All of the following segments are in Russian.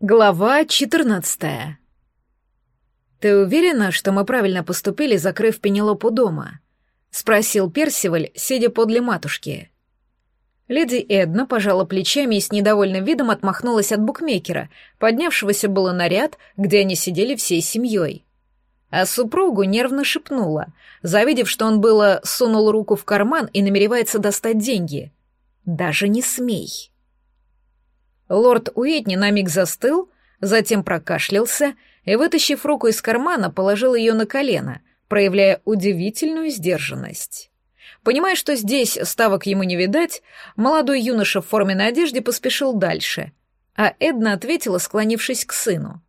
Глава 14. Ты уверена, что мы правильно поступили, закрыв Пенелопу дома? спросил Персиваль, сидя подле матушки. Леди Эдна пожала плечами и с недовольным видом отмахнулась от букмекера, поднявшегося было наряд, где они сидели всей семьей. А супругу нервно шепнула, завидев, что он было сунул руку в карман и намеревается достать деньги. «Даже не смей!» Лорд Уитни на миг застыл, затем прокашлялся и, вытащив руку из кармана, положил ее на колено, проявляя удивительную сдержанность. Понимая, что здесь ставок ему не видать, молодой юноша в форменной одежде поспешил дальше, а Эдна ответила, склонившись к сыну.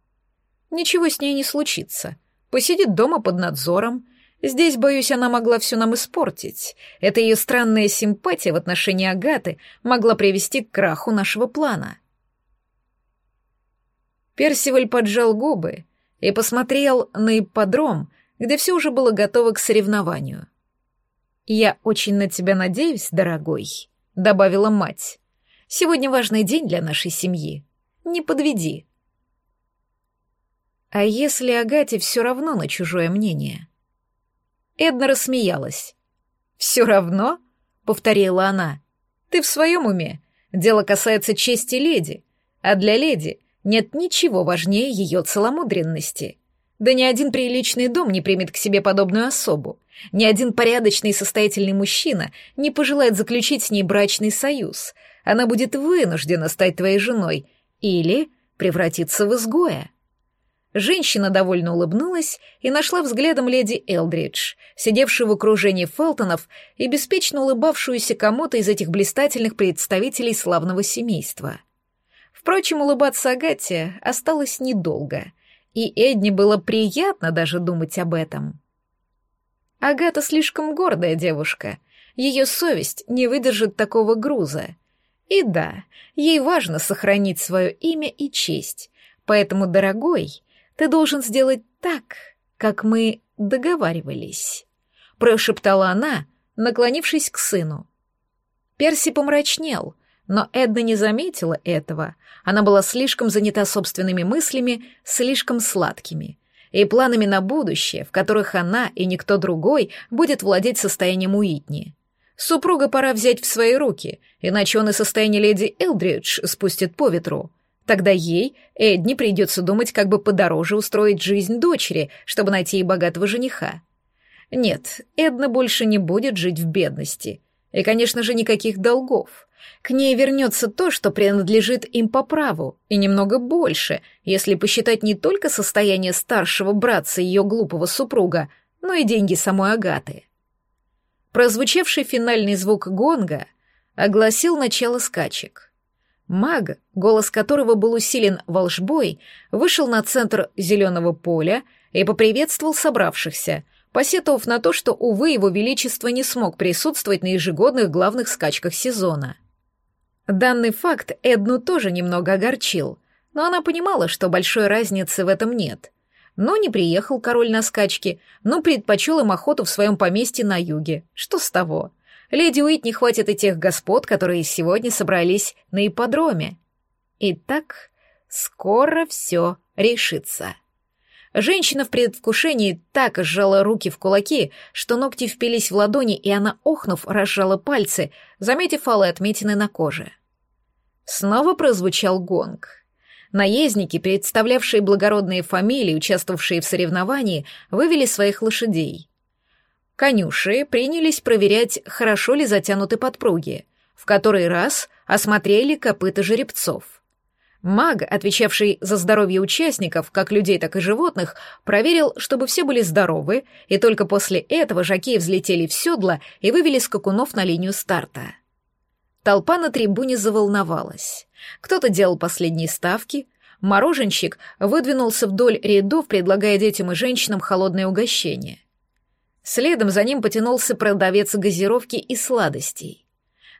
«Ничего с ней не случится. Посидит дома под надзором. Здесь, боюсь, она могла все нам испортить. Эта ее странная симпатия в отношении Агаты могла привести к краху нашего плана». Персиваль поджал губы и посмотрел на ипподром, где все уже было готово к соревнованию. «Я очень на тебя надеюсь, дорогой», — добавила мать. «Сегодня важный день для нашей семьи. Не подведи». «А если Агате все равно на чужое мнение?» Эдна рассмеялась. «Все равно?» — повторила она. «Ты в своем уме? Дело касается чести леди, а для леди нет ничего важнее ее целомудренности. Да ни один приличный дом не примет к себе подобную особу. Ни один порядочный и состоятельный мужчина не пожелает заключить с ней брачный союз. Она будет вынуждена стать твоей женой или превратиться в изгоя. Женщина довольно улыбнулась и нашла взглядом леди Элдридж, сидевшую в окружении Фелтонов и беспечно улыбавшуюся кому-то из этих блистательных представителей славного семейства. Впрочем, улыбаться Агате осталось недолго, и Эдни было приятно даже думать об этом. Агата слишком гордая девушка, ее совесть не выдержит такого груза. И да, ей важно сохранить свое имя и честь, поэтому, дорогой, ты должен сделать так, как мы договаривались», — прошептала она, наклонившись к сыну. Перси помрачнел, но Эдна не заметила этого. Она была слишком занята собственными мыслями, слишком сладкими. И планами на будущее, в которых она и никто другой будет владеть состоянием Уитни. Супруга пора взять в свои руки, иначе он и состояние леди Элдридж спустит по ветру. Тогда ей, Эдни, придется думать, как бы подороже устроить жизнь дочери, чтобы найти ей богатого жениха. Нет, Эдна больше не будет жить в бедности. И, конечно же, никаких долгов. К ней вернется то, что принадлежит им по праву, и немного больше, если посчитать не только состояние старшего братца ее глупого супруга, но и деньги самой Агаты. Прозвучавший финальный звук гонга огласил начало скачек. Маг, голос которого был усилен волжбой, вышел на центр зеленого поля и поприветствовал собравшихся, посетовав на то, что, увы, его величество не смог присутствовать на ежегодных главных скачках сезона — Данный факт Эдну тоже немного огорчил, но она понимала, что большой разницы в этом нет. Но не приехал король на скачки, но предпочел им охоту в своем поместье на юге. Что с того? Леди Уит не хватит и тех господ, которые сегодня собрались на ипподроме. Итак, скоро все решится. Женщина в предвкушении так сжала руки в кулаки, что ногти впились в ладони, и она, охнув, разжала пальцы, заметив алые отметины на коже. Снова прозвучал гонг. Наездники, представлявшие благородные фамилии, участвовавшие в соревновании, вывели своих лошадей. Конюши принялись проверять, хорошо ли затянуты подпруги, в который раз осмотрели копыта жеребцов. Маг, отвечавший за здоровье участников, как людей, так и животных, проверил, чтобы все были здоровы, и только после этого жаки взлетели в седла и вывели скакунов на линию старта. Толпа на трибуне заволновалась. Кто-то делал последние ставки, мороженщик выдвинулся вдоль рядов, предлагая детям и женщинам холодное угощение. Следом за ним потянулся продавец газировки и сладостей.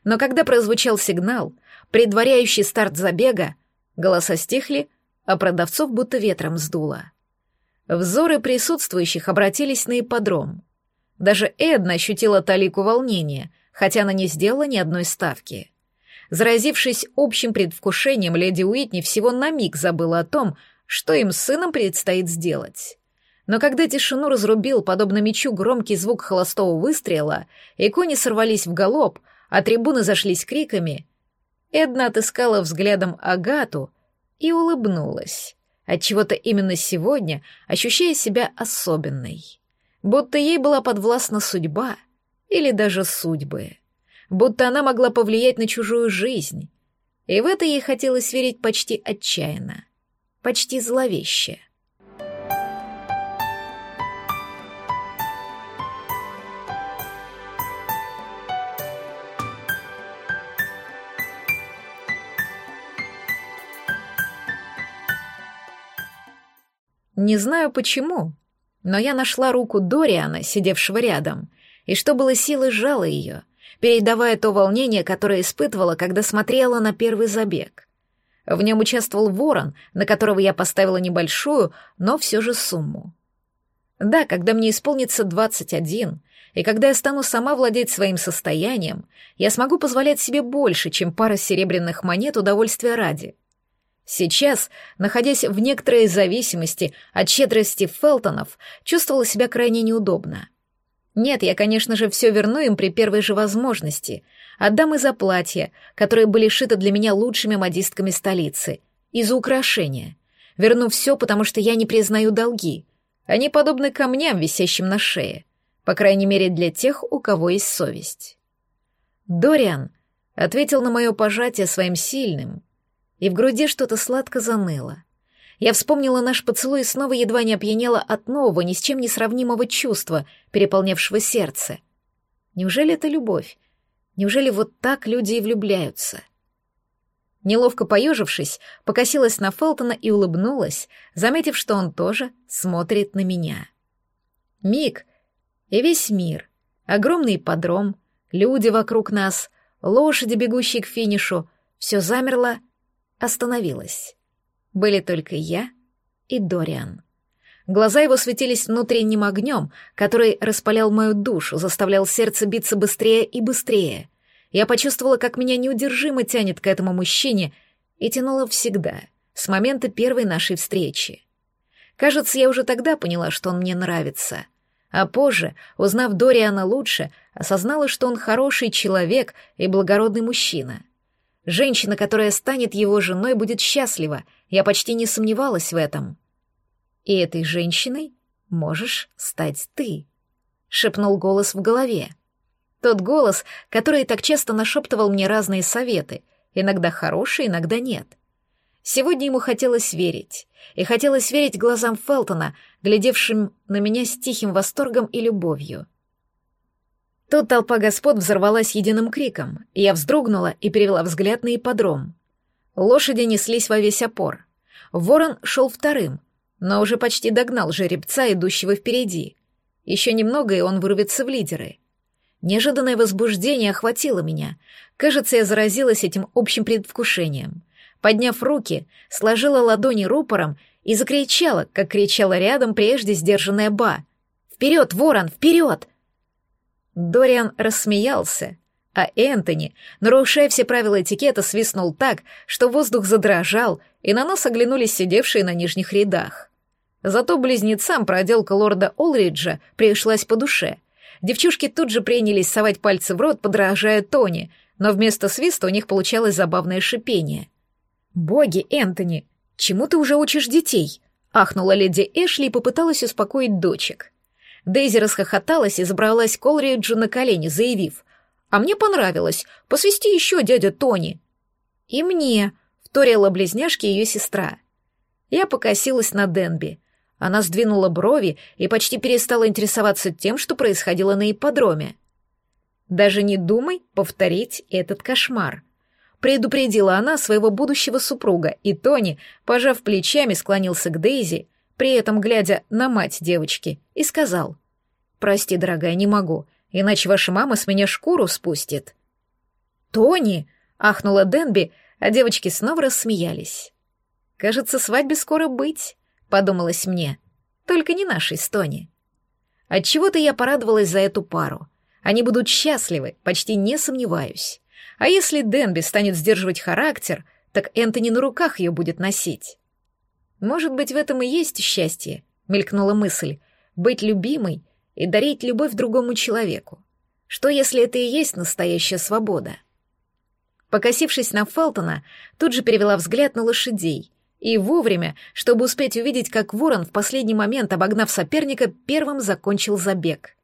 Но когда прозвучал сигнал, предваряющий старт забега, голоса стихли, а продавцов будто ветром сдуло. Взоры присутствующих обратились на ипподром. Даже Эдна ощутила талику волнения, хотя она не сделала ни одной ставки. Заразившись общим предвкушением, леди Уитни всего на миг забыла о том, что им с сыном предстоит сделать. Но когда тишину разрубил, подобно мечу, громкий звук холостого выстрела, и кони сорвались в галоп, а трибуны зашлись криками, Эдна отыскала взглядом Агату и улыбнулась, отчего-то именно сегодня ощущая себя особенной. Будто ей была подвластна судьба или даже судьбы. Будто она могла повлиять на чужую жизнь. И в это ей хотелось верить почти отчаянно, почти зловеще. Не знаю почему, но я нашла руку Дориана, сидевшего рядом, и что было силы сжала ее, передавая то волнение, которое испытывала, когда смотрела на первый забег. В нем участвовал ворон, на которого я поставила небольшую, но все же сумму. Да, когда мне исполнится 21, и когда я стану сама владеть своим состоянием, я смогу позволять себе больше, чем пара серебряных монет удовольствия ради. Сейчас, находясь в некоторой зависимости от щедрости Фелтонов, чувствовала себя крайне неудобно. Нет, я, конечно же, все верну им при первой же возможности. Отдам и за платья, которые были шиты для меня лучшими модистками столицы, и за украшения. Верну все, потому что я не признаю долги. Они подобны камням, висящим на шее. По крайней мере, для тех, у кого есть совесть. Дориан ответил на мое пожатие своим сильным, и в груди что-то сладко заныло. Я вспомнила наш поцелуй и снова едва не опьянела от нового, ни с чем не сравнимого чувства, переполнявшего сердце. Неужели это любовь? Неужели вот так люди и влюбляются? Неловко поежившись, покосилась на Фелтона и улыбнулась, заметив, что он тоже смотрит на меня. Миг, и весь мир, огромный подром, люди вокруг нас, лошади, бегущие к финишу, все замерло остановилась. Были только я и Дориан. Глаза его светились внутренним огнем, который распалял мою душу, заставлял сердце биться быстрее и быстрее. Я почувствовала, как меня неудержимо тянет к этому мужчине, и тянуло всегда, с момента первой нашей встречи. Кажется, я уже тогда поняла, что он мне нравится. А позже, узнав Дориана лучше, осознала, что он хороший человек и благородный мужчина — Женщина, которая станет его женой, будет счастлива. Я почти не сомневалась в этом. И этой женщиной можешь стать ты, шепнул голос в голове. Тот голос, который так часто нашептывал мне разные советы, иногда хорошие, иногда нет. Сегодня ему хотелось верить, и хотелось верить глазам Фелтона, глядевшим на меня с тихим восторгом и любовью. Тут толпа господ взорвалась единым криком, и я вздрогнула и перевела взгляд на ипподром. Лошади неслись во весь опор. Ворон шел вторым, но уже почти догнал жеребца, идущего впереди. Еще немного, и он вырвется в лидеры. Неожиданное возбуждение охватило меня. Кажется, я заразилась этим общим предвкушением. Подняв руки, сложила ладони рупором и закричала, как кричала рядом прежде сдержанная Ба. «Вперед, ворон, вперед!» Дориан рассмеялся, а Энтони, нарушая все правила этикета, свистнул так, что воздух задрожал, и на нас оглянулись сидевшие на нижних рядах. Зато близнецам проделка лорда Олриджа пришлась по душе. Девчушки тут же принялись совать пальцы в рот, подражая Тони, но вместо свиста у них получалось забавное шипение. «Боги, Энтони, чему ты уже учишь детей?» — ахнула леди Эшли и попыталась успокоить дочек. Дейзи расхохоталась и забралась к Олриджу на колени, заявив. «А мне понравилось. Посвисти еще, дядя Тони». «И мне», — вторила близняшки ее сестра. Я покосилась на Денби. Она сдвинула брови и почти перестала интересоваться тем, что происходило на ипподроме. «Даже не думай повторить этот кошмар», — предупредила она своего будущего супруга, и Тони, пожав плечами, склонился к Дейзи, при этом глядя на мать девочки, и сказал, «Прости, дорогая, не могу, иначе ваша мама с меня шкуру спустит». «Тони!» — ахнула Денби, а девочки снова рассмеялись. «Кажется, свадьбе скоро быть», — подумалось мне, «только не нашей с Тони». Отчего-то я порадовалась за эту пару. Они будут счастливы, почти не сомневаюсь. А если Денби станет сдерживать характер, так Энтони на руках ее будет носить. Может быть, в этом и есть счастье, мелькнула мысль, быть любимой и дарить любовь другому человеку. Что, если это и есть настоящая свобода? Покосившись на Фелтона, тут же перевела взгляд на лошадей — и вовремя, чтобы успеть увидеть, как ворон в последний момент, обогнав соперника, первым закончил забег.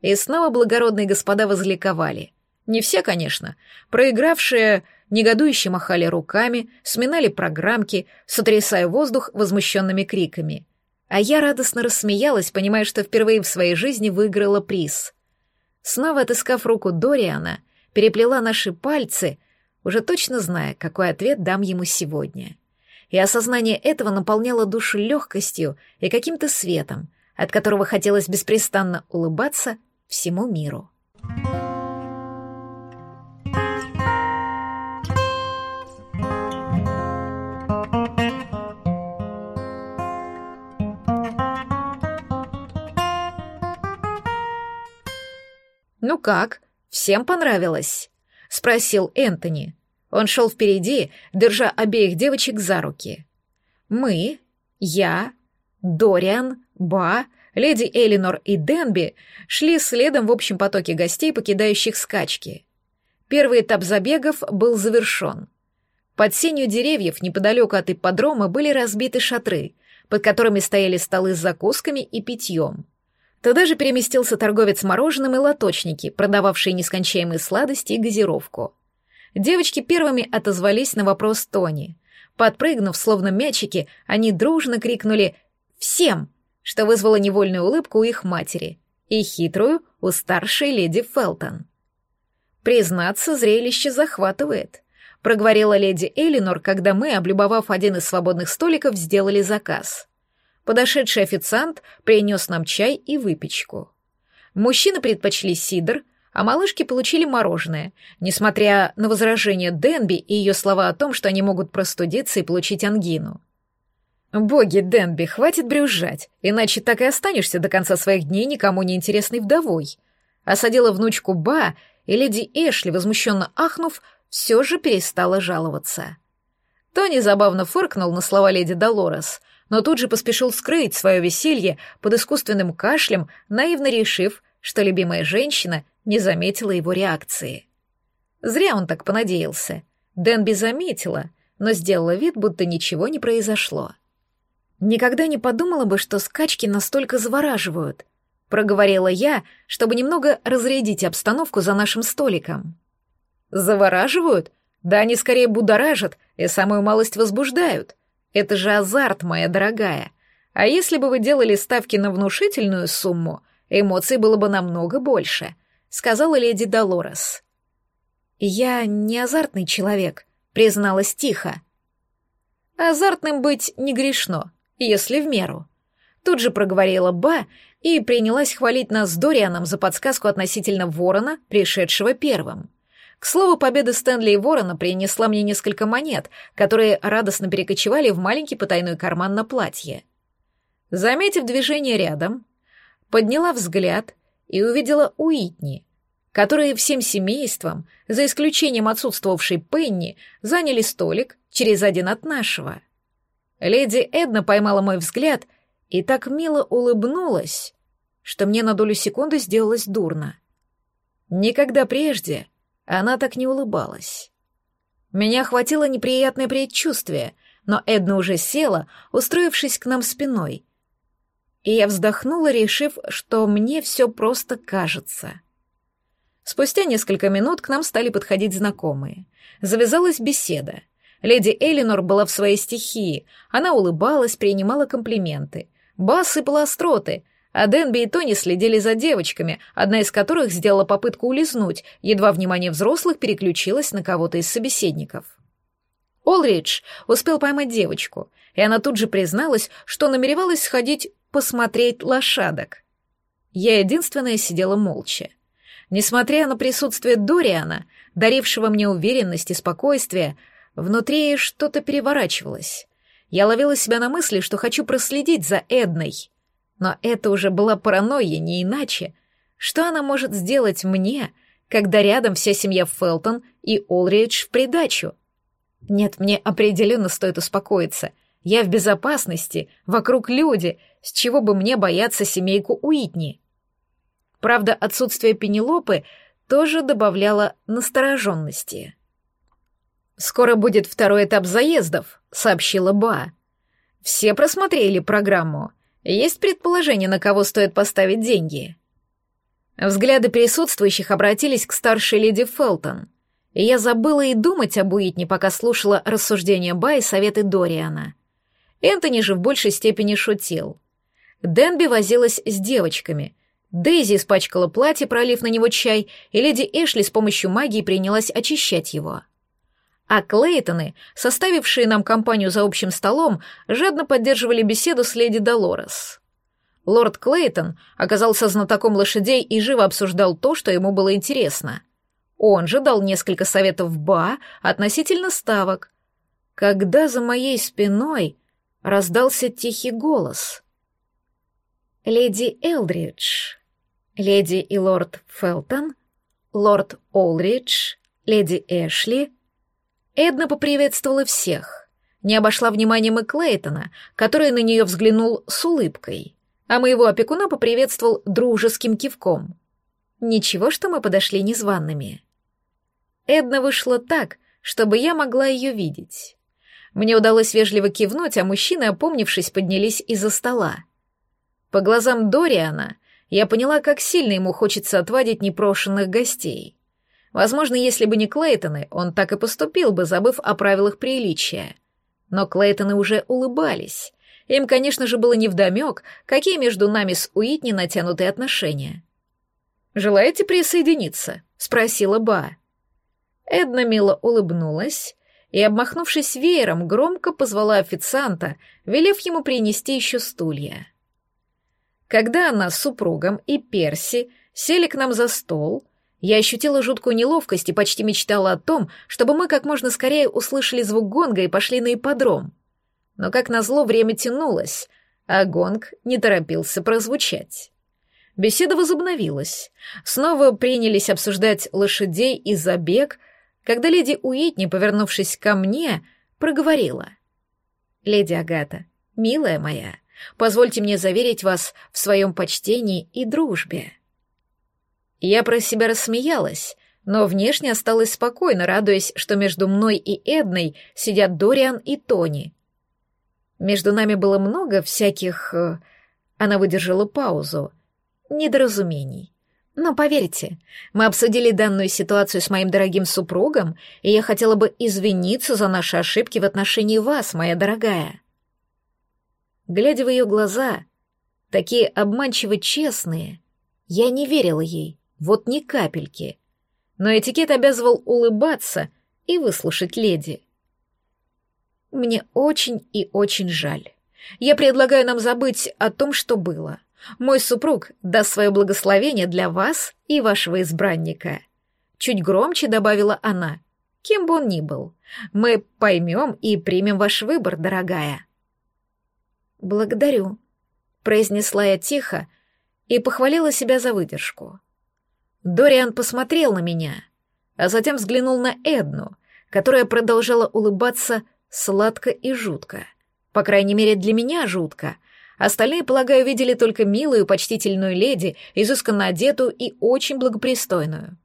И снова благородные господа возликовали. Не все, конечно. Проигравшие негодующе махали руками, сминали программки, сотрясая воздух возмущенными криками. А я радостно рассмеялась, понимая, что впервые в своей жизни выиграла приз. Снова отыскав руку Дориана, переплела наши пальцы, уже точно зная, какой ответ дам ему сегодня и осознание этого наполняло душу легкостью и каким-то светом, от которого хотелось беспрестанно улыбаться всему миру. «Ну как, всем понравилось?» — спросил Энтони. Он шел впереди, держа обеих девочек за руки. Мы, я, Дориан, Ба, леди Элинор и Денби шли следом в общем потоке гостей, покидающих скачки. Первый этап забегов был завершен. Под сенью деревьев неподалеку от ипподрома были разбиты шатры, под которыми стояли столы с закусками и питьем. Туда же переместился торговец мороженым и лоточники, продававшие нескончаемые сладости и газировку. Девочки первыми отозвались на вопрос Тони. Подпрыгнув, словно мячики, они дружно крикнули «Всем!», что вызвало невольную улыбку у их матери и хитрую у старшей леди Фелтон. «Признаться, зрелище захватывает», — проговорила леди Элинор, когда мы, облюбовав один из свободных столиков, сделали заказ. Подошедший официант принес нам чай и выпечку. Мужчины предпочли сидр — а малышки получили мороженое, несмотря на возражения Денби и ее слова о том, что они могут простудиться и получить ангину. «Боги, Денби, хватит брюзжать, иначе так и останешься до конца своих дней никому не интересной вдовой», осадила внучку Ба, и леди Эшли, возмущенно ахнув, все же перестала жаловаться. Тони забавно фыркнул на слова леди Долорес, но тут же поспешил скрыть свое веселье под искусственным кашлем, наивно решив, что любимая женщина не заметила его реакции. Зря он так понадеялся. Дэнби заметила, но сделала вид, будто ничего не произошло. «Никогда не подумала бы, что скачки настолько завораживают», — проговорила я, чтобы немного разрядить обстановку за нашим столиком. «Завораживают? Да они скорее будоражат и самую малость возбуждают. Это же азарт, моя дорогая. А если бы вы делали ставки на внушительную сумму, эмоций было бы намного больше», — сказала леди Долорес. «Я не азартный человек», — призналась тихо. «Азартным быть не грешно, если в меру». Тут же проговорила Ба и принялась хвалить нас с Дорианом за подсказку относительно ворона, пришедшего первым. К слову, победа Стэнли и ворона принесла мне несколько монет, которые радостно перекочевали в маленький потайной карман на платье. Заметив движение рядом, подняла взгляд и увидела Уитни, которые всем семейством, за исключением отсутствовавшей Пенни, заняли столик через один от нашего. Леди Эдна поймала мой взгляд и так мило улыбнулась, что мне на долю секунды сделалось дурно. Никогда прежде она так не улыбалась. Меня охватило неприятное предчувствие, но Эдна уже села, устроившись к нам спиной, и я вздохнула, решив, что мне все просто кажется. Спустя несколько минут к нам стали подходить знакомые. Завязалась беседа. Леди Элинор была в своей стихии. Она улыбалась, принимала комплименты. Бас сыпала остроты, а Денби и Тони следили за девочками, одна из которых сделала попытку улизнуть, едва внимание взрослых переключилось на кого-то из собеседников. Олридж успел поймать девочку, и она тут же призналась, что намеревалась сходить посмотреть лошадок. Я единственная сидела молча. Несмотря на присутствие Дориана, дарившего мне уверенность и спокойствие, внутри что-то переворачивалось. Я ловила себя на мысли, что хочу проследить за Эдной. Но это уже была паранойя, не иначе. Что она может сделать мне, когда рядом вся семья Фелтон и Олридж в придачу. Нет, мне определенно стоит успокоиться. Я в безопасности, вокруг люди, с чего бы мне бояться семейку Уитни. Правда, отсутствие Пенелопы тоже добавляло настороженности. «Скоро будет второй этап заездов», — сообщила Ба. «Все просмотрели программу. Есть предположение, на кого стоит поставить деньги?» Взгляды присутствующих обратились к старшей леди Фелтон, я забыла и думать об Уитни, пока слушала рассуждения Ба и советы Дориана. Энтони же в большей степени шутил. Денби возилась с девочками. Дейзи испачкала платье, пролив на него чай, и леди Эшли с помощью магии принялась очищать его. А Клейтоны, составившие нам компанию за общим столом, жадно поддерживали беседу с леди Долорес. Лорд Клейтон оказался знатоком лошадей и живо обсуждал то, что ему было интересно. Он же дал несколько советов Ба относительно ставок. Когда за моей спиной раздался тихий голос. «Леди Элдридж, леди и лорд Фелтон, лорд Олридж, леди Эшли». Эдна поприветствовала всех, не обошла вниманием и Клейтона, который на нее взглянул с улыбкой а моего опекуна поприветствовал дружеским кивком. Ничего, что мы подошли незваными. Эдна вышла так, чтобы я могла ее видеть. Мне удалось вежливо кивнуть, а мужчины, опомнившись, поднялись из-за стола. По глазам Дориана я поняла, как сильно ему хочется отвадить непрошенных гостей. Возможно, если бы не Клейтоны, он так и поступил бы, забыв о правилах приличия. Но Клейтоны уже улыбались, им, конечно же, было невдомек, какие между нами с Уитни натянутые отношения. «Желаете присоединиться?» — спросила Ба. Эдна мило улыбнулась и, обмахнувшись веером, громко позвала официанта, велев ему принести еще стулья. Когда она с супругом и Перси сели к нам за стол, я ощутила жуткую неловкость и почти мечтала о том, чтобы мы как можно скорее услышали звук гонга и пошли на ипподром — но, как назло, время тянулось, а гонг не торопился прозвучать. Беседа возобновилась. Снова принялись обсуждать лошадей и забег, когда леди Уитни, повернувшись ко мне, проговорила. «Леди Агата, милая моя, позвольте мне заверить вас в своем почтении и дружбе». Я про себя рассмеялась, но внешне осталась спокойно, радуясь, что между мной и Эдной сидят Дориан и Тони, между нами было много всяких... Э, она выдержала паузу. Недоразумений. Но поверьте, мы обсудили данную ситуацию с моим дорогим супругом, и я хотела бы извиниться за наши ошибки в отношении вас, моя дорогая. Глядя в ее глаза, такие обманчиво честные, я не верила ей, вот ни капельки. Но этикет обязывал улыбаться и выслушать леди. Мне очень и очень жаль. Я предлагаю нам забыть о том, что было. Мой супруг даст свое благословение для вас и вашего избранника. Чуть громче добавила она. Кем бы он ни был, мы поймем и примем ваш выбор, дорогая. Благодарю, произнесла я тихо и похвалила себя за выдержку. Дориан посмотрел на меня, а затем взглянул на Эдну, которая продолжала улыбаться Сладко и жутко. По крайней мере, для меня жутко. Остальные, полагаю, видели только милую, почтительную леди, изысканно одетую и очень благопристойную.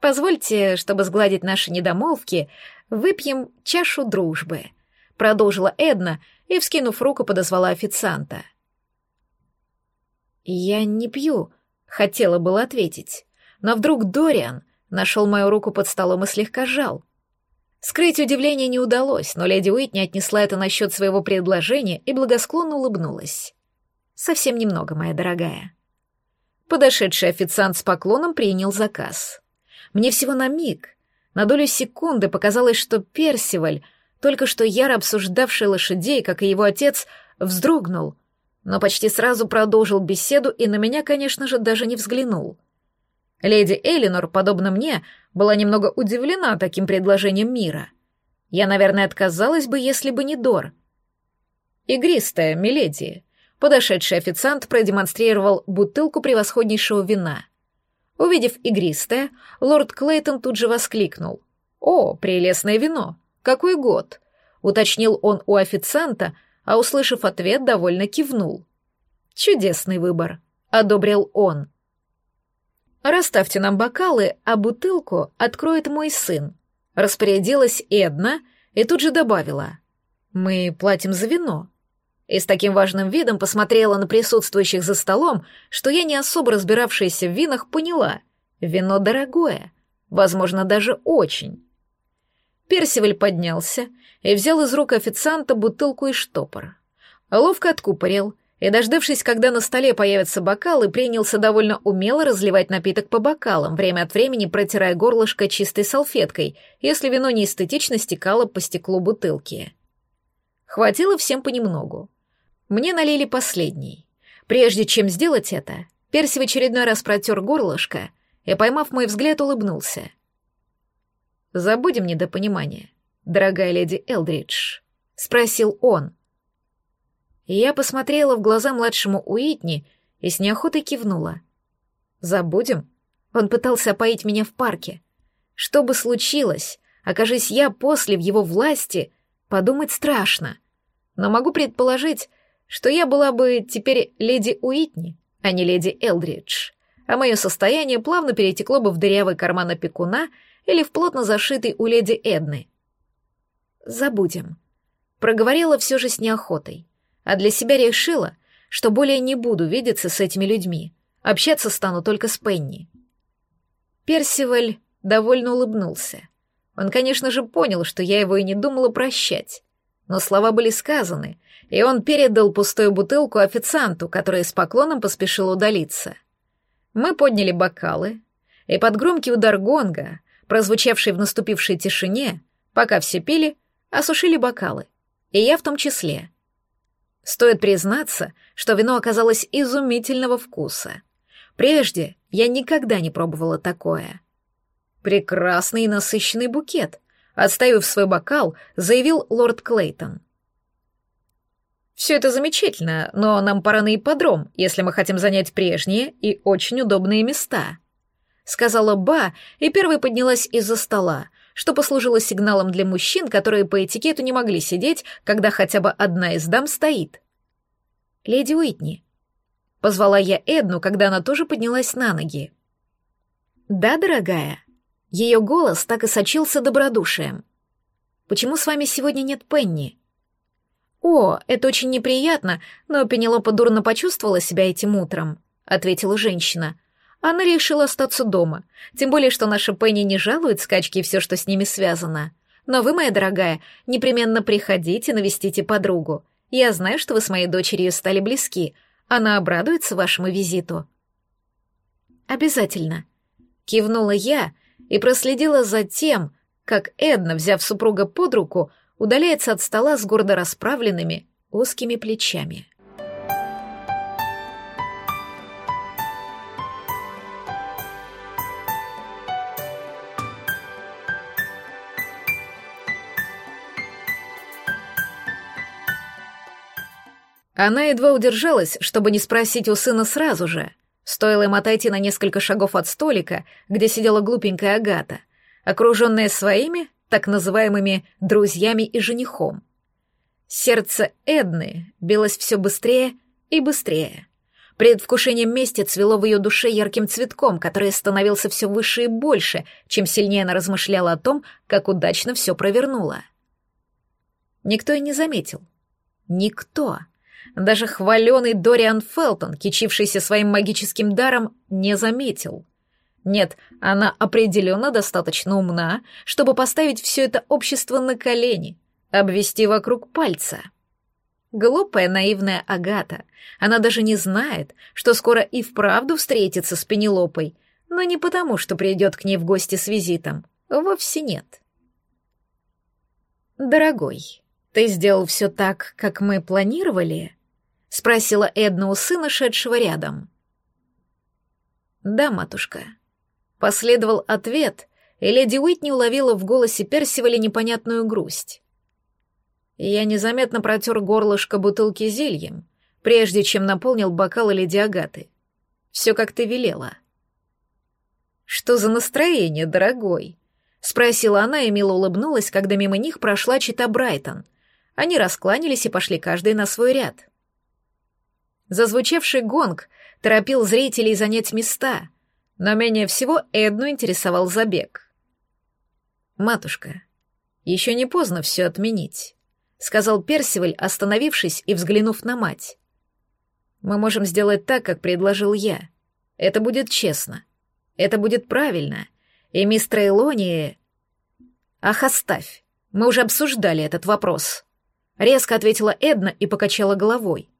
«Позвольте, чтобы сгладить наши недомолвки, выпьем чашу дружбы», — продолжила Эдна и, вскинув руку, подозвала официанта. «Я не пью», — хотела было ответить, но вдруг Дориан нашел мою руку под столом и слегка жал — Скрыть удивление не удалось, но леди Уитни отнесла это насчет своего предложения и благосклонно улыбнулась. «Совсем немного, моя дорогая». Подошедший официант с поклоном принял заказ. Мне всего на миг, на долю секунды показалось, что Персиваль, только что яро обсуждавший лошадей, как и его отец, вздрогнул, но почти сразу продолжил беседу и на меня, конечно же, даже не взглянул — Леди Элинор, подобно мне, была немного удивлена таким предложением мира. Я, наверное, отказалась бы, если бы не Дор. Игристая, миледи. Подошедший официант продемонстрировал бутылку превосходнейшего вина. Увидев игристое, лорд Клейтон тут же воскликнул. «О, прелестное вино! Какой год!» — уточнил он у официанта, а, услышав ответ, довольно кивнул. «Чудесный выбор», — одобрил он. «Расставьте нам бокалы, а бутылку откроет мой сын», — распорядилась Эдна и тут же добавила. «Мы платим за вино». И с таким важным видом посмотрела на присутствующих за столом, что я, не особо разбиравшаяся в винах, поняла. Вино дорогое, возможно, даже очень. Персиваль поднялся и взял из рук официанта бутылку и штопор. Ловко откупорил, и, дождавшись, когда на столе появятся бокалы, принялся довольно умело разливать напиток по бокалам, время от времени протирая горлышко чистой салфеткой, если вино неэстетично стекало по стеклу бутылки. Хватило всем понемногу. Мне налили последний. Прежде чем сделать это, Перси в очередной раз протер горлышко и, поймав мой взгляд, улыбнулся. «Забудем недопонимание, дорогая леди Элдридж», — спросил он. Я посмотрела в глаза младшему Уитни и с неохотой кивнула. «Забудем?» Он пытался опоить меня в парке. Что бы случилось, окажись я после в его власти, подумать страшно. Но могу предположить, что я была бы теперь леди Уитни, а не леди Элдридж, а мое состояние плавно перетекло бы в дырявый карман опекуна или в плотно зашитый у леди Эдны. «Забудем», — проговорила все же с неохотой а для себя решила, что более не буду видеться с этими людьми, общаться стану только с Пенни. Персиваль довольно улыбнулся. Он, конечно же, понял, что я его и не думала прощать, но слова были сказаны, и он передал пустую бутылку официанту, который с поклоном поспешил удалиться. Мы подняли бокалы, и под громкий удар гонга, прозвучавший в наступившей тишине, пока все пили, осушили бокалы, и я в том числе — Стоит признаться, что вино оказалось изумительного вкуса. Прежде я никогда не пробовала такое. Прекрасный и насыщенный букет, отставив свой бокал, заявил лорд Клейтон. Все это замечательно, но нам пора на ипподром, если мы хотим занять прежние и очень удобные места. Сказала Ба и первой поднялась из-за стола, что послужило сигналом для мужчин, которые по этикету не могли сидеть, когда хотя бы одна из дам стоит. «Леди Уитни», — позвала я Эдну, когда она тоже поднялась на ноги. «Да, дорогая?» Ее голос так и сочился добродушием. «Почему с вами сегодня нет Пенни?» «О, это очень неприятно, но Пенелопа дурно почувствовала себя этим утром», — ответила женщина. Она решила остаться дома, тем более, что наша Пенни не жалует скачки и все, что с ними связано. Но вы, моя дорогая, непременно приходите, навестите подругу. Я знаю, что вы с моей дочерью стали близки. Она обрадуется вашему визиту». «Обязательно», — кивнула я и проследила за тем, как Эдна, взяв супруга под руку, удаляется от стола с гордо расправленными узкими плечами. Она едва удержалась, чтобы не спросить у сына сразу же. Стоило им отойти на несколько шагов от столика, где сидела глупенькая Агата, окруженная своими, так называемыми, друзьями и женихом. Сердце Эдны билось все быстрее и быстрее. Предвкушение мести цвело в ее душе ярким цветком, который становился все выше и больше, чем сильнее она размышляла о том, как удачно все провернула. Никто и не заметил. Никто. Даже хваленый Дориан Фелтон, кичившийся своим магическим даром, не заметил. Нет, она определенно достаточно умна, чтобы поставить все это общество на колени, обвести вокруг пальца. Глупая, наивная Агата. Она даже не знает, что скоро и вправду встретится с Пенелопой, но не потому, что придет к ней в гости с визитом. Вовсе нет. «Дорогой, ты сделал все так, как мы планировали?» — спросила Эдна у сына, шедшего рядом. «Да, матушка». Последовал ответ, и леди Уитни уловила в голосе Персиваля непонятную грусть. Я незаметно протер горлышко бутылки зельем, прежде чем наполнил бокал леди Агаты. Все, как ты велела. «Что за настроение, дорогой?» — спросила она и мило улыбнулась, когда мимо них прошла чита Брайтон. Они раскланялись и пошли каждый на свой ряд. Зазвучавший гонг торопил зрителей занять места, но менее всего Эдну интересовал забег. «Матушка, еще не поздно все отменить», — сказал Персиваль, остановившись и взглянув на мать. «Мы можем сделать так, как предложил я. Это будет честно. Это будет правильно. И мисс Трейлони... Ах, оставь. Мы уже обсуждали этот вопрос. Резко ответила Эдна и покачала головой.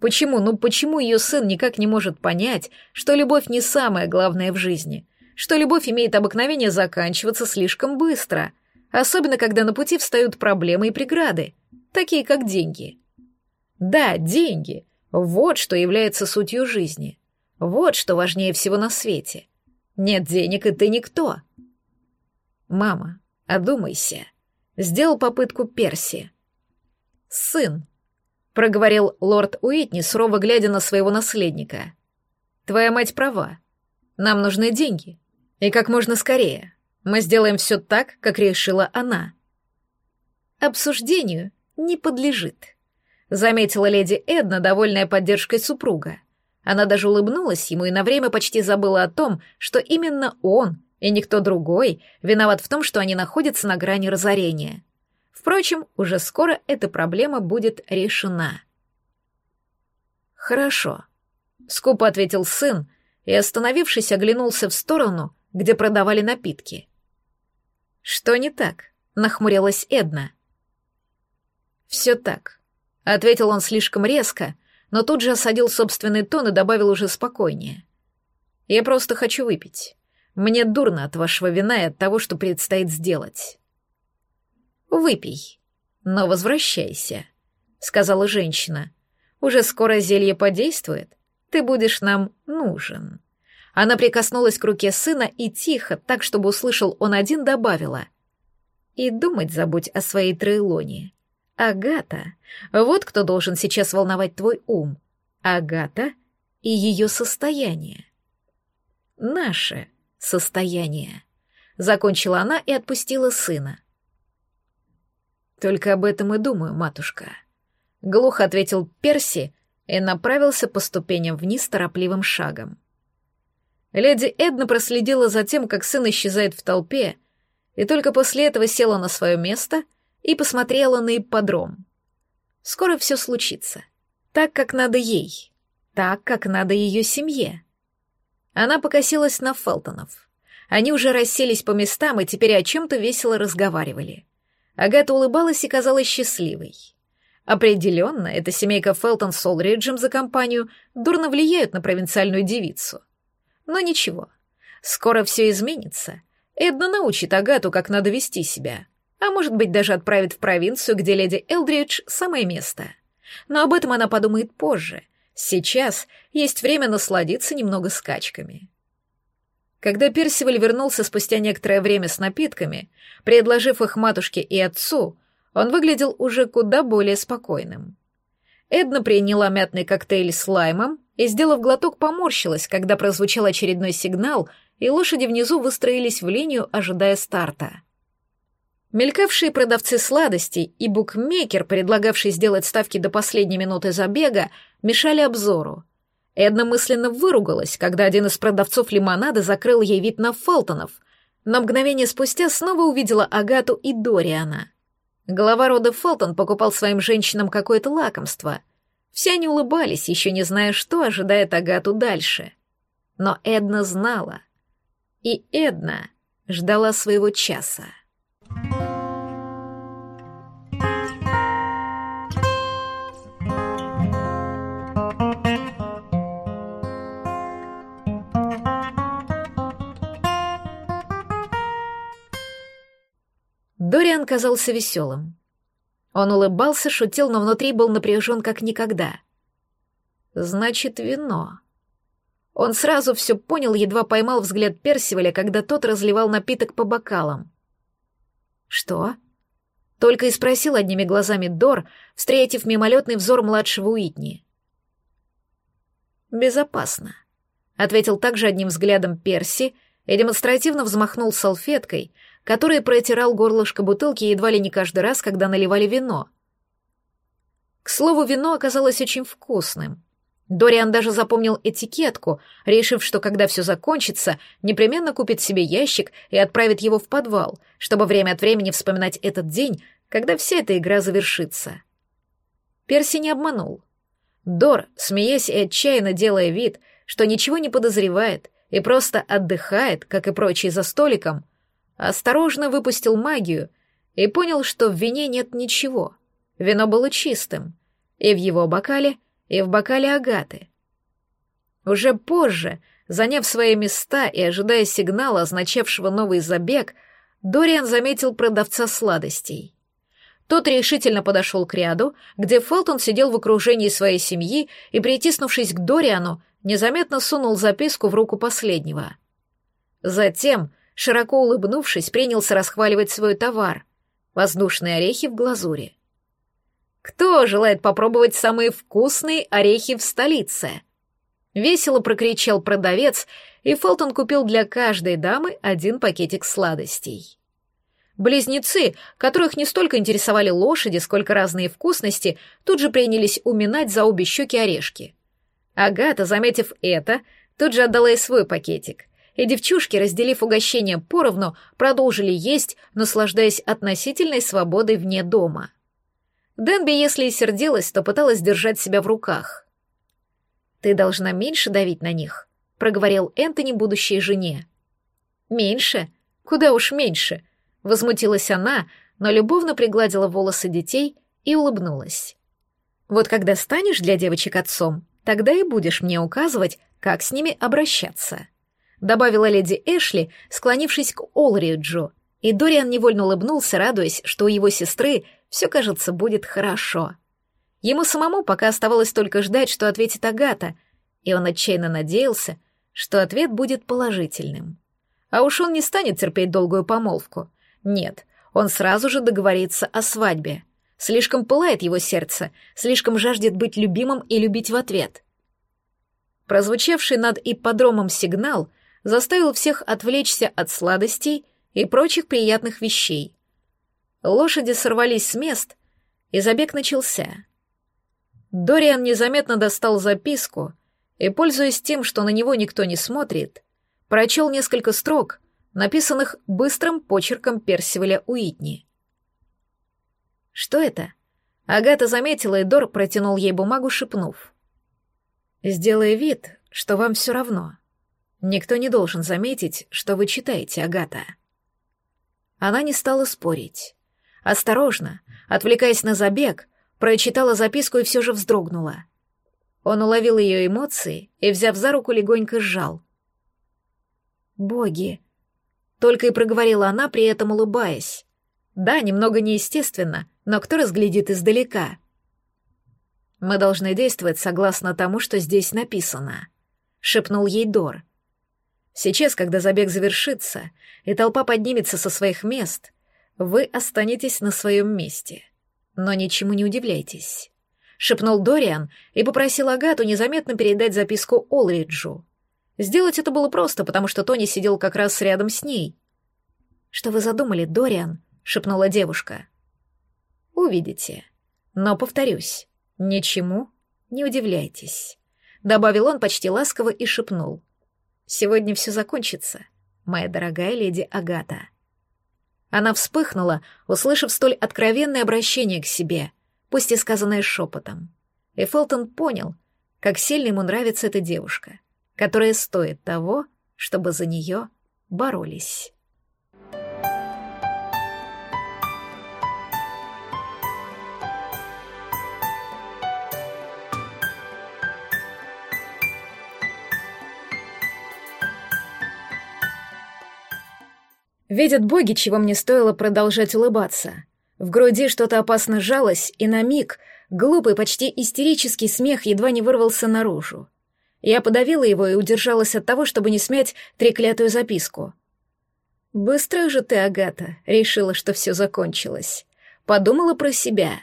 Почему, ну почему ее сын никак не может понять, что любовь не самое главное в жизни, что любовь имеет обыкновение заканчиваться слишком быстро, особенно когда на пути встают проблемы и преграды, такие как деньги. Да, деньги. Вот что является сутью жизни. Вот что важнее всего на свете. Нет денег, и ты никто. Мама, одумайся. Сделал попытку Перси. Сын, проговорил лорд Уитни, сурово глядя на своего наследника. Твоя мать права. Нам нужны деньги. И как можно скорее. Мы сделаем все так, как решила она. Обсуждению не подлежит, заметила леди Эдна, довольная поддержкой супруга. Она даже улыбнулась ему и на время почти забыла о том, что именно он и никто другой виноват в том, что они находятся на грани разорения. Впрочем, уже скоро эта проблема будет решена. «Хорошо», — скупо ответил сын и, остановившись, оглянулся в сторону, где продавали напитки. «Что не так?» — нахмурилась Эдна. «Все так», — ответил он слишком резко, но тут же осадил собственный тон и добавил уже спокойнее. «Я просто хочу выпить. Мне дурно от вашего вина и от того, что предстоит сделать». «Выпей, но возвращайся», — сказала женщина. «Уже скоро зелье подействует, ты будешь нам нужен». Она прикоснулась к руке сына и тихо, так, чтобы услышал он один, добавила. «И думать забудь о своей Трейлоне. Агата, вот кто должен сейчас волновать твой ум. Агата и ее состояние. Наше состояние». Закончила она и отпустила сына. Только об этом и думаю, матушка. Глухо ответил Перси и направился по ступеням вниз торопливым шагом. Леди Эдна проследила за тем, как сын исчезает в толпе, и только после этого села на свое место и посмотрела на ипподром. Скоро все случится. Так, как надо ей. Так, как надо ее семье. Она покосилась на Фелтонов. Они уже расселись по местам и теперь о чем-то весело разговаривали. Агата улыбалась и казалась счастливой. Определенно, эта семейка Фелтон с Олриджем за компанию дурно влияют на провинциальную девицу. Но ничего, скоро все изменится. Эдна научит Агату, как надо вести себя. А может быть, даже отправит в провинцию, где леди Элдридж — самое место. Но об этом она подумает позже. Сейчас есть время насладиться немного скачками. Когда Персиваль вернулся спустя некоторое время с напитками, предложив их матушке и отцу, он выглядел уже куда более спокойным. Эдна приняла мятный коктейль с лаймом и, сделав глоток, поморщилась, когда прозвучал очередной сигнал, и лошади внизу выстроились в линию, ожидая старта. Мелькавшие продавцы сладостей и букмекер, предлагавший сделать ставки до последней минуты забега, мешали обзору, Эдна мысленно выругалась, когда один из продавцов лимонада закрыл ей вид на Фелтонов. На мгновение спустя снова увидела Агату и Дориана. Глава рода Фелтон покупал своим женщинам какое-то лакомство. Все они улыбались, еще не зная, что ожидает Агату дальше. Но Эдна знала. И Эдна ждала своего часа. Дориан казался веселым. Он улыбался, шутил, но внутри был напряжен как никогда. «Значит, вино». Он сразу все понял, едва поймал взгляд Персиваля, когда тот разливал напиток по бокалам. «Что?» Только и спросил одними глазами Дор, встретив мимолетный взор младшего Уитни. «Безопасно», — ответил также одним взглядом Перси и демонстративно взмахнул салфеткой, которой протирал горлышко бутылки едва ли не каждый раз, когда наливали вино. К слову, вино оказалось очень вкусным. Дориан даже запомнил этикетку, решив, что когда все закончится, непременно купит себе ящик и отправит его в подвал, чтобы время от времени вспоминать этот день, когда вся эта игра завершится. Перси не обманул. Дор, смеясь и отчаянно делая вид, что ничего не подозревает и просто отдыхает, как и прочие за столиком, осторожно выпустил магию и понял, что в вине нет ничего. Вино было чистым, и в его бокале, и в бокале Агаты. Уже позже, заняв свои места и ожидая сигнала, означавшего новый забег, Дориан заметил продавца сладостей. Тот решительно подошел к ряду, где Фелтон сидел в окружении своей семьи и, притиснувшись к Дориану, незаметно сунул записку в руку последнего. Затем, широко улыбнувшись, принялся расхваливать свой товар — воздушные орехи в глазури. «Кто желает попробовать самые вкусные орехи в столице?» Весело прокричал продавец, и Фелтон купил для каждой дамы один пакетик сладостей. Близнецы, которых не столько интересовали лошади, сколько разные вкусности, тут же принялись уминать за обе щеки орешки. Агата, заметив это, тут же отдала ей свой пакетик, и девчушки, разделив угощение поровну, продолжили есть, наслаждаясь относительной свободой вне дома. Денби, если и сердилась, то пыталась держать себя в руках. «Ты должна меньше давить на них», — проговорил Энтони будущей жене. «Меньше? Куда уж меньше?» Возмутилась она, но любовно пригладила волосы детей и улыбнулась. «Вот когда станешь для девочек отцом, тогда и будешь мне указывать, как с ними обращаться», добавила леди Эшли, склонившись к Олриджу, и Дориан невольно улыбнулся, радуясь, что у его сестры все, кажется, будет хорошо. Ему самому пока оставалось только ждать, что ответит Агата, и он отчаянно надеялся, что ответ будет положительным. А уж он не станет терпеть долгую помолвку, нет, он сразу же договорится о свадьбе. Слишком пылает его сердце, слишком жаждет быть любимым и любить в ответ. Прозвучавший над ипподромом сигнал заставил всех отвлечься от сладостей и прочих приятных вещей. Лошади сорвались с мест, и забег начался. Дориан незаметно достал записку и, пользуясь тем, что на него никто не смотрит, прочел несколько строк — написанных быстрым почерком Персиваля Уитни. «Что это?» Агата заметила, и Дор протянул ей бумагу, шепнув. «Сделай вид, что вам все равно. Никто не должен заметить, что вы читаете, Агата». Она не стала спорить. Осторожно, отвлекаясь на забег, прочитала записку и все же вздрогнула. Он уловил ее эмоции и, взяв за руку, легонько сжал. «Боги!» Только и проговорила она, при этом улыбаясь. Да, немного неестественно, но кто разглядит издалека? Мы должны действовать согласно тому, что здесь написано, шепнул ей Дор. Сейчас, когда забег завершится, и толпа поднимется со своих мест, вы останетесь на своем месте. Но ничему не удивляйтесь. Шепнул Дориан и попросил Агату незаметно передать записку Олриджу. Сделать это было просто, потому что Тони сидел как раз рядом с ней. «Что вы задумали, Дориан?» — шепнула девушка. «Увидите. Но, повторюсь, ничему не удивляйтесь», — добавил он почти ласково и шепнул. «Сегодня все закончится, моя дорогая леди Агата». Она вспыхнула, услышав столь откровенное обращение к себе, пусть и сказанное шепотом. И Фелтон понял, как сильно ему нравится эта девушка — которая стоит того, чтобы за нее боролись. Видят боги, чего мне стоило продолжать улыбаться. В груди что-то опасно жалось, и на миг глупый, почти истерический смех едва не вырвался наружу. Я подавила его и удержалась от того, чтобы не смять треклятую записку. «Быстро же ты, Агата, решила, что все закончилось. Подумала про себя.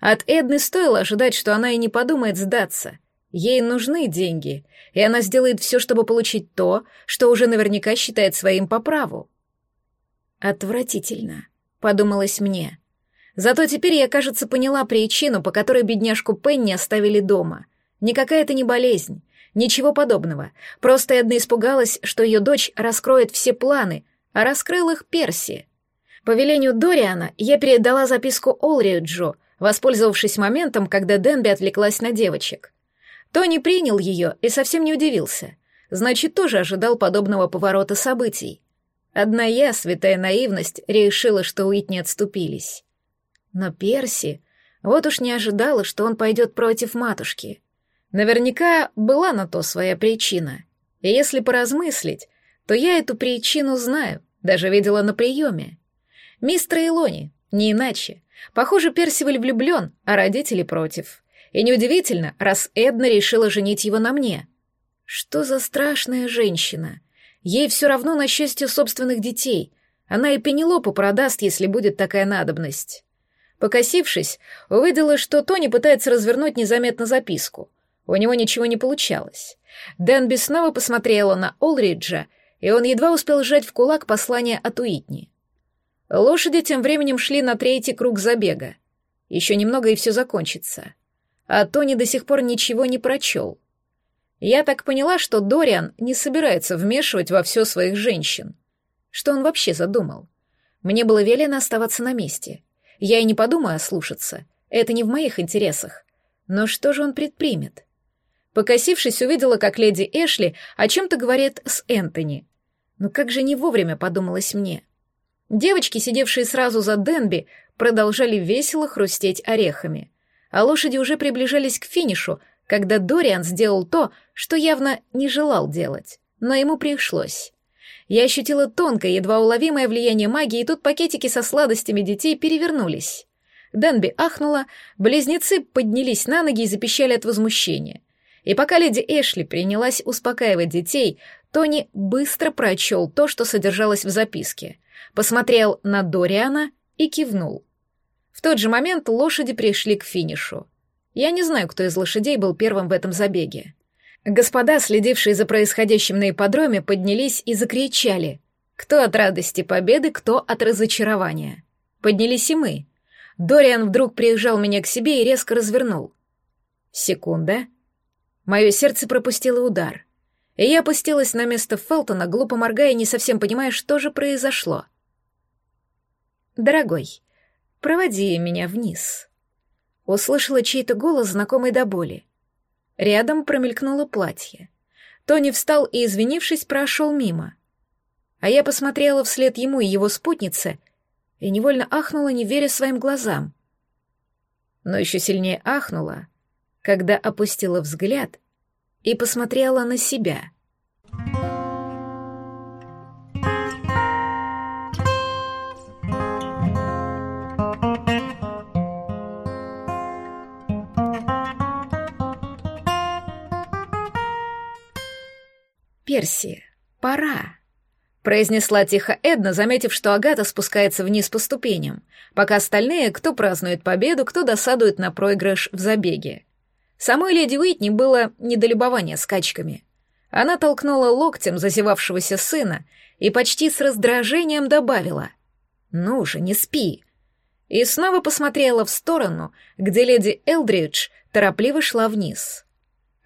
От Эдны стоило ожидать, что она и не подумает сдаться. Ей нужны деньги, и она сделает все, чтобы получить то, что уже наверняка считает своим по праву. Отвратительно, подумалось мне. Зато теперь я, кажется, поняла причину, по которой бедняжку Пенни оставили дома. Никакая это не болезнь, ничего подобного. Просто Эдна испугалась, что ее дочь раскроет все планы, а раскрыл их Перси. По велению Дориана я передала записку Олриуджу, воспользовавшись моментом, когда Денби отвлеклась на девочек. Тони принял ее и совсем не удивился. Значит, тоже ожидал подобного поворота событий. Одна я, святая наивность, решила, что Уитни отступились. Но Перси вот уж не ожидала, что он пойдет против матушки. Наверняка была на то своя причина. И если поразмыслить, то я эту причину знаю, даже видела на приеме. Мистер Илони, не иначе. Похоже, Персиваль влюблен, а родители против. И неудивительно, раз Эдна решила женить его на мне. Что за страшная женщина? Ей все равно на счастье собственных детей. Она и Пенелопу продаст, если будет такая надобность. Покосившись, увидела, что Тони пытается развернуть незаметно записку. У него ничего не получалось. Дэнби снова посмотрела на Олриджа, и он едва успел сжать в кулак послание от Уитни. Лошади тем временем шли на третий круг забега. Еще немного, и все закончится а Тони до сих пор ничего не прочел. Я так поняла, что Дориан не собирается вмешивать во все своих женщин. Что он вообще задумал? Мне было велено оставаться на месте. Я и не подумаю ослушаться. Это не в моих интересах. Но что же он предпримет? Покосившись, увидела, как леди Эшли о чем-то говорит с Энтони. Ну как же не вовремя подумалось мне. Девочки, сидевшие сразу за Денби, продолжали весело хрустеть орехами а лошади уже приближались к финишу, когда Дориан сделал то, что явно не желал делать, но ему пришлось. Я ощутила тонкое, едва уловимое влияние магии, и тут пакетики со сладостями детей перевернулись. Денби ахнула, близнецы поднялись на ноги и запищали от возмущения. И пока леди Эшли принялась успокаивать детей, Тони быстро прочел то, что содержалось в записке, посмотрел на Дориана и кивнул. В тот же момент лошади пришли к финишу. Я не знаю, кто из лошадей был первым в этом забеге. Господа, следившие за происходящим на ипподроме, поднялись и закричали. Кто от радости победы, кто от разочарования. Поднялись и мы. Дориан вдруг приезжал меня к себе и резко развернул. Секунда. Мое сердце пропустило удар. И я опустилась на место Фелтона, глупо моргая, не совсем понимая, что же произошло. «Дорогой, Проводи меня вниз. Услышала чей-то голос, знакомый до боли. Рядом промелькнуло платье. Тони встал и, извинившись, прошел мимо. А я посмотрела вслед ему и его спутнице и невольно ахнула, не веря своим глазам. Но еще сильнее ахнула, когда опустила взгляд и посмотрела на себя — Перси, пора!» произнесла тихо Эдна, заметив, что Агата спускается вниз по ступеням, пока остальные, кто празднует победу, кто досадует на проигрыш в забеге. Самой леди Уитни было недолюбование скачками. Она толкнула локтем зазевавшегося сына и почти с раздражением добавила «Ну же, не спи!» и снова посмотрела в сторону, где леди Элдридж торопливо шла вниз.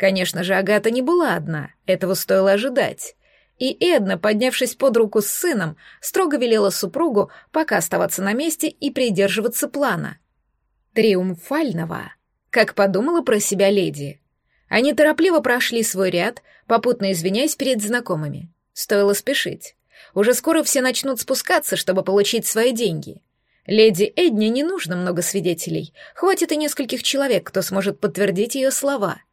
Конечно же, Агата не была одна, этого стоило ожидать. И Эдна, поднявшись под руку с сыном, строго велела супругу пока оставаться на месте и придерживаться плана. Триумфального, как подумала про себя леди. Они торопливо прошли свой ряд, попутно извиняясь перед знакомыми. Стоило спешить. Уже скоро все начнут спускаться, чтобы получить свои деньги. Леди Эдне не нужно много свидетелей, хватит и нескольких человек, кто сможет подтвердить ее слова —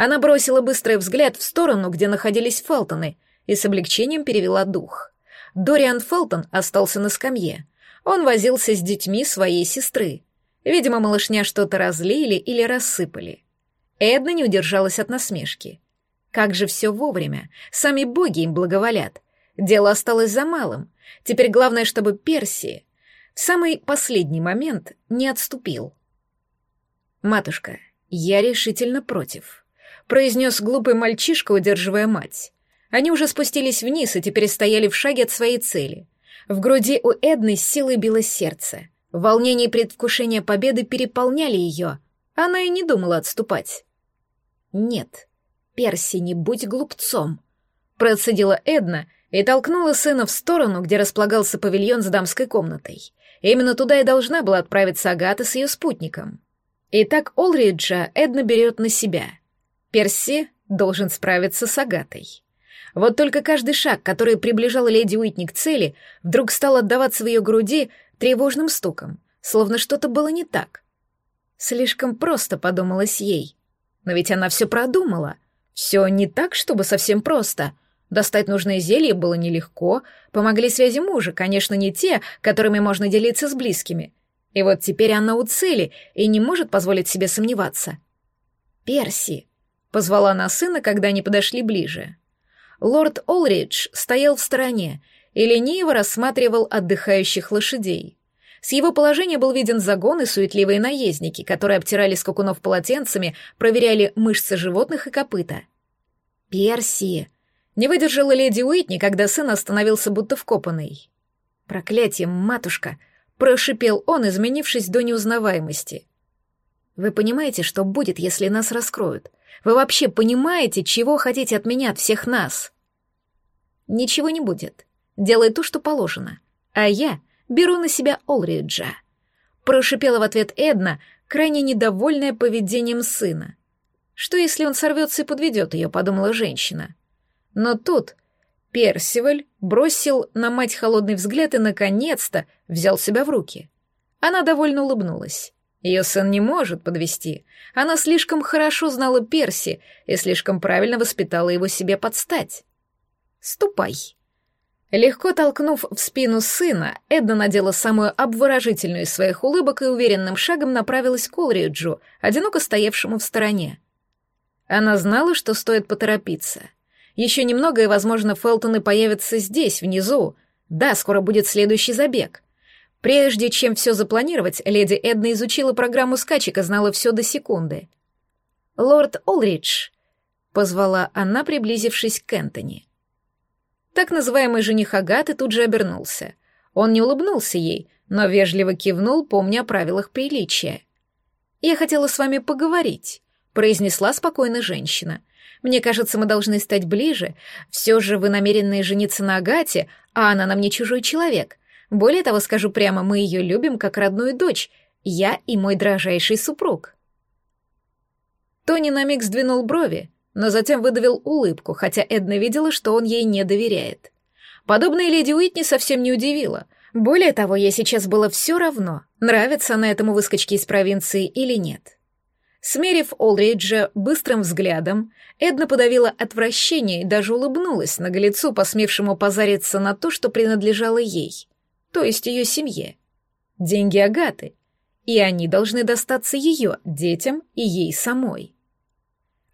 она бросила быстрый взгляд в сторону, где находились Фелтоны, и с облегчением перевела дух. Дориан Фелтон остался на скамье. Он возился с детьми своей сестры. Видимо, малышня что-то разлили или рассыпали. Эдна не удержалась от насмешки. Как же все вовремя, сами боги им благоволят. Дело осталось за малым. Теперь главное, чтобы Перси в самый последний момент не отступил. «Матушка, я решительно против», произнес глупый мальчишка, удерживая мать. Они уже спустились вниз и теперь стояли в шаге от своей цели. В груди у Эдны с силой билось сердце. Волнение и предвкушение победы переполняли ее. Она и не думала отступать. «Нет, Перси, не будь глупцом», — процедила Эдна и толкнула сына в сторону, где располагался павильон с дамской комнатой. Именно туда и должна была отправиться Агата с ее спутником. Итак, Олриджа Эдна берет на себя. Перси должен справиться с Агатой. Вот только каждый шаг, который приближал леди Уитни к цели, вдруг стал отдаваться в ее груди тревожным стуком, словно что-то было не так. Слишком просто подумалось ей. Но ведь она все продумала. Все не так, чтобы совсем просто. Достать нужное зелье было нелегко, помогли связи мужа, конечно, не те, которыми можно делиться с близкими. И вот теперь она у цели и не может позволить себе сомневаться. «Перси», — позвала она сына, когда они подошли ближе. Лорд Олридж стоял в стороне и лениво рассматривал отдыхающих лошадей. С его положения был виден загон и суетливые наездники, которые обтирали скакунов полотенцами, проверяли мышцы животных и копыта. «Перси!» Не выдержала леди Уитни, когда сын остановился будто вкопанный. «Проклятие, матушка!» — прошипел он, изменившись до неузнаваемости. «Вы понимаете, что будет, если нас раскроют? Вы вообще понимаете, чего хотите от меня, от всех нас?» «Ничего не будет. Делай то, что положено. А я беру на себя Олриджа», — прошипела в ответ Эдна, крайне недовольная поведением сына. «Что, если он сорвется и подведет ее?» — подумала женщина. Но тут Персиваль бросил на мать холодный взгляд и, наконец-то, взял себя в руки. Она довольно улыбнулась. Ее сын не может подвести. Она слишком хорошо знала Перси и слишком правильно воспитала его себе подстать. «Ступай», Легко толкнув в спину сына, Эдна надела самую обворожительную из своих улыбок и уверенным шагом направилась к Олриджу, одиноко стоявшему в стороне. Она знала, что стоит поторопиться. Еще немного, и, возможно, Фелтоны появятся здесь, внизу. Да, скоро будет следующий забег. Прежде чем все запланировать, леди Эдна изучила программу скачек и знала все до секунды. «Лорд Олридж», — позвала она, приблизившись к Энтони. Так называемый жених Агаты тут же обернулся. Он не улыбнулся ей, но вежливо кивнул, помня о правилах приличия. «Я хотела с вами поговорить», — произнесла спокойно женщина. «Мне кажется, мы должны стать ближе. Все же вы намерены жениться на Агате, а она нам не чужой человек. Более того, скажу прямо, мы ее любим как родную дочь, я и мой дрожайший супруг». Тони на миг сдвинул брови, но затем выдавил улыбку, хотя Эдна видела, что он ей не доверяет. Подобное леди Уитни совсем не удивило. Более того, ей сейчас было все равно, нравится она этому выскочке из провинции или нет. Смерив Олриджа быстрым взглядом, Эдна подавила отвращение и даже улыбнулась наглецу, посмевшему позариться на то, что принадлежало ей, то есть ее семье. Деньги Агаты, и они должны достаться ее, детям и ей самой.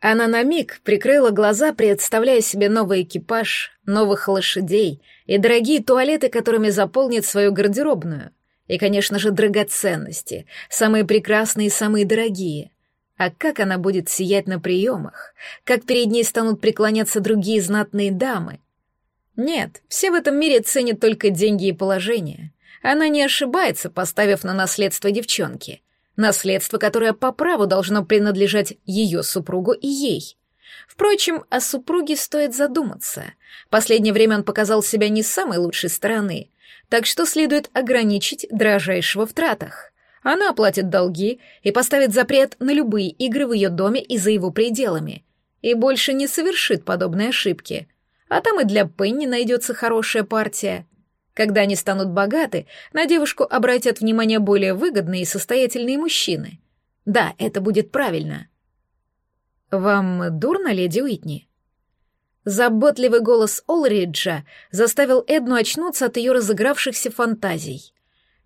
Она на миг прикрыла глаза, представляя себе новый экипаж, новых лошадей и дорогие туалеты, которыми заполнит свою гардеробную. И, конечно же, драгоценности, самые прекрасные и самые дорогие. А как она будет сиять на приемах? Как перед ней станут преклоняться другие знатные дамы? Нет, все в этом мире ценят только деньги и положение. Она не ошибается, поставив на наследство девчонки — Наследство, которое по праву должно принадлежать ее супругу и ей. Впрочем, о супруге стоит задуматься. Последнее время он показал себя не с самой лучшей стороны, так что следует ограничить дрожайшего в тратах. Она оплатит долги и поставит запрет на любые игры в ее доме и за его пределами. И больше не совершит подобной ошибки. А там и для Пенни найдется хорошая партия. Когда они станут богаты, на девушку обратят внимание более выгодные и состоятельные мужчины. Да, это будет правильно. «Вам дурно, леди Уитни?» Заботливый голос Олриджа заставил Эдну очнуться от ее разыгравшихся фантазий.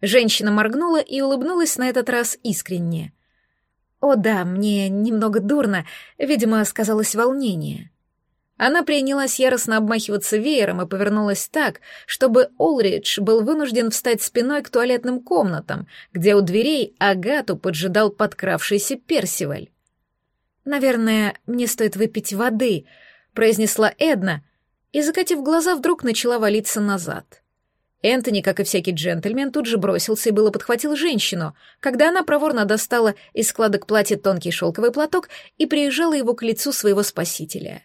Женщина моргнула и улыбнулась на этот раз искренне. «О да, мне немного дурно, видимо, сказалось волнение». Она принялась яростно обмахиваться веером и повернулась так, чтобы Олридж был вынужден встать спиной к туалетным комнатам, где у дверей Агату поджидал подкравшийся Персиваль. «Наверное, мне стоит выпить воды», — произнесла Эдна, и, закатив глаза, вдруг начала валиться назад. Энтони, как и всякий джентльмен, тут же бросился и было подхватил женщину, когда она проворно достала из складок платья тонкий шелковый платок и приезжала его к лицу своего спасителя.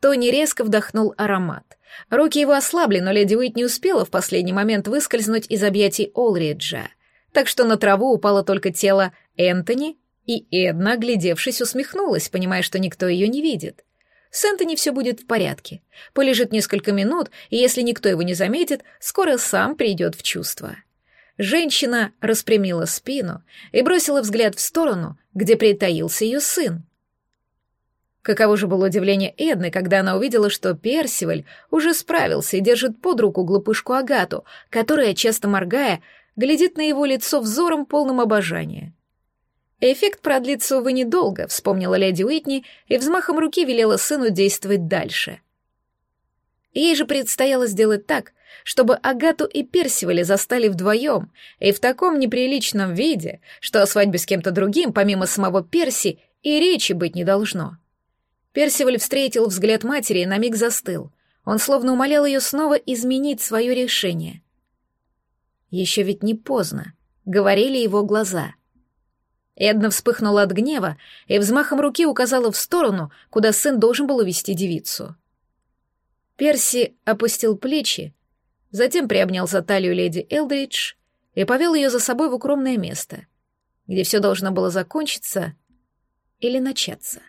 Тони резко вдохнул аромат. Руки его ослабли, но леди Уит не успела в последний момент выскользнуть из объятий Олриджа, так что на траву упало только тело Энтони, и Эдна, глядевшись, усмехнулась, понимая, что никто ее не видит. С Энтони все будет в порядке. Полежит несколько минут, и если никто его не заметит, скоро сам придет в чувство. Женщина распрямила спину и бросила взгляд в сторону, где притаился ее сын. Каково же было удивление Эдны, когда она увидела, что Персиваль уже справился и держит под руку глупышку Агату, которая, часто моргая, глядит на его лицо взором полным обожания. Эффект продлится, увы, недолго, вспомнила леди Уитни и взмахом руки велела сыну действовать дальше. Ей же предстояло сделать так, чтобы Агату и Персиваля застали вдвоем и в таком неприличном виде, что о свадьбе с кем-то другим, помимо самого Перси, и речи быть не должно. Персиваль встретил взгляд матери и на миг застыл. Он словно умолял ее снова изменить свое решение. «Еще ведь не поздно», — говорили его глаза. Эдна вспыхнула от гнева и взмахом руки указала в сторону, куда сын должен был увести девицу. Перси опустил плечи, затем приобнял за талию леди Элдридж и повел ее за собой в укромное место, где все должно было закончиться или начаться.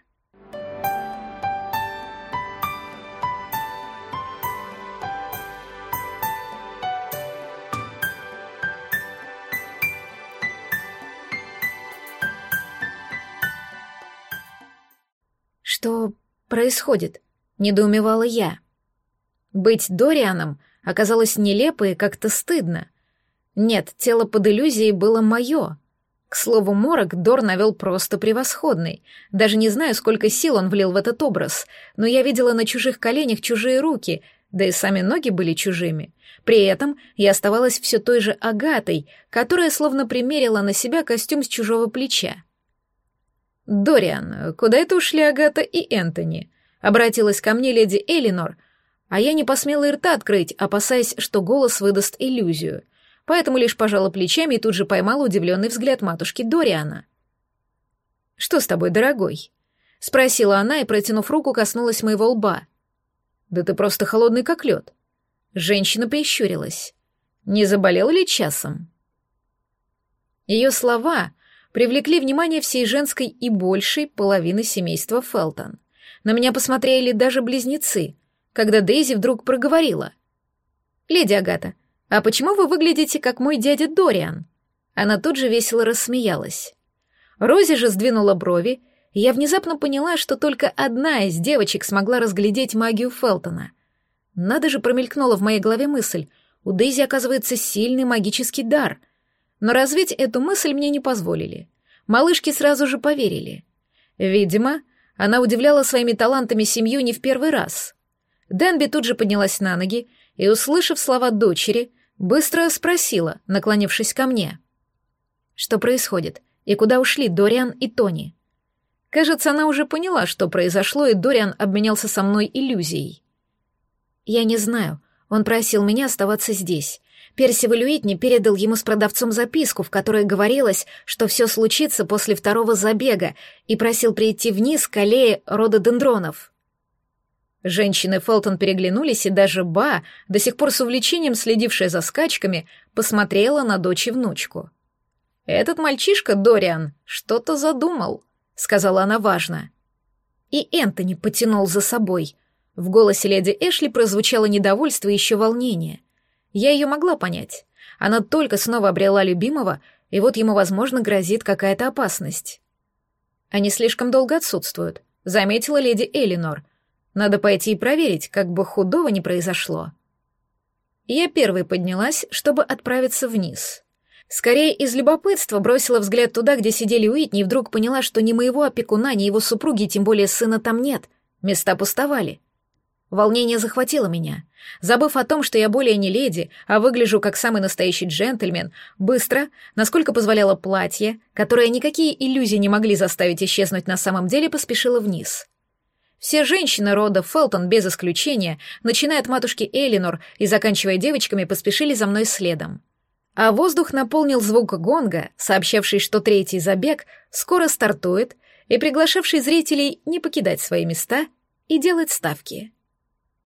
Что происходит? Недоумевала я. Быть Дорианом оказалось нелепо и как-то стыдно. Нет, тело под иллюзией было мое. К слову, морок Дор навел просто превосходный. Даже не знаю, сколько сил он влил в этот образ, но я видела на чужих коленях чужие руки, да и сами ноги были чужими. При этом я оставалась все той же Агатой, которая словно примерила на себя костюм с чужого плеча. «Дориан, куда это ушли Агата и Энтони?» — обратилась ко мне леди Элинор, а я не посмела и рта открыть, опасаясь, что голос выдаст иллюзию, поэтому лишь пожала плечами и тут же поймала удивленный взгляд матушки Дориана. «Что с тобой, дорогой?» — спросила она и, протянув руку, коснулась моего лба. «Да ты просто холодный, как лед». Женщина прищурилась. «Не заболел ли часом?» Ее слова привлекли внимание всей женской и большей половины семейства Фелтон. На меня посмотрели даже близнецы, когда Дейзи вдруг проговорила. «Леди Агата, а почему вы выглядите как мой дядя Дориан?» Она тут же весело рассмеялась. Рози же сдвинула брови, и я внезапно поняла, что только одна из девочек смогла разглядеть магию Фелтона. Надо же промелькнула в моей голове мысль, у Дейзи оказывается сильный магический дар — но развить эту мысль мне не позволили. Малышки сразу же поверили. Видимо, она удивляла своими талантами семью не в первый раз. Дэнби тут же поднялась на ноги и, услышав слова дочери, быстро спросила, наклонившись ко мне. «Что происходит? И куда ушли Дориан и Тони?» Кажется, она уже поняла, что произошло, и Дориан обменялся со мной иллюзией. «Я не знаю. Он просил меня оставаться здесь. Персиваль Уитни передал ему с продавцом записку, в которой говорилось, что все случится после второго забега, и просил прийти вниз к аллее рододендронов. Женщины Фелтон переглянулись, и даже Ба, до сих пор с увлечением следившая за скачками, посмотрела на дочь и внучку. «Этот мальчишка, Дориан, что-то задумал», — сказала она важно. И Энтони потянул за собой. В голосе леди Эшли прозвучало недовольство и еще волнение — я ее могла понять. Она только снова обрела любимого, и вот ему, возможно, грозит какая-то опасность. Они слишком долго отсутствуют, заметила леди Элинор. Надо пойти и проверить, как бы худого не произошло. Я первой поднялась, чтобы отправиться вниз. Скорее из любопытства бросила взгляд туда, где сидели Уитни, и вдруг поняла, что ни моего опекуна, ни его супруги, тем более сына там нет. Места пустовали. Волнение захватило меня. Забыв о том, что я более не леди, а выгляжу как самый настоящий джентльмен, быстро, насколько позволяло платье, которое никакие иллюзии не могли заставить исчезнуть на самом деле, поспешила вниз. Все женщины рода Фелтон, без исключения, начиная от матушки Элинор и заканчивая девочками, поспешили за мной следом. А воздух наполнил звук гонга, сообщавший, что третий забег скоро стартует, и приглашавший зрителей не покидать свои места и делать ставки.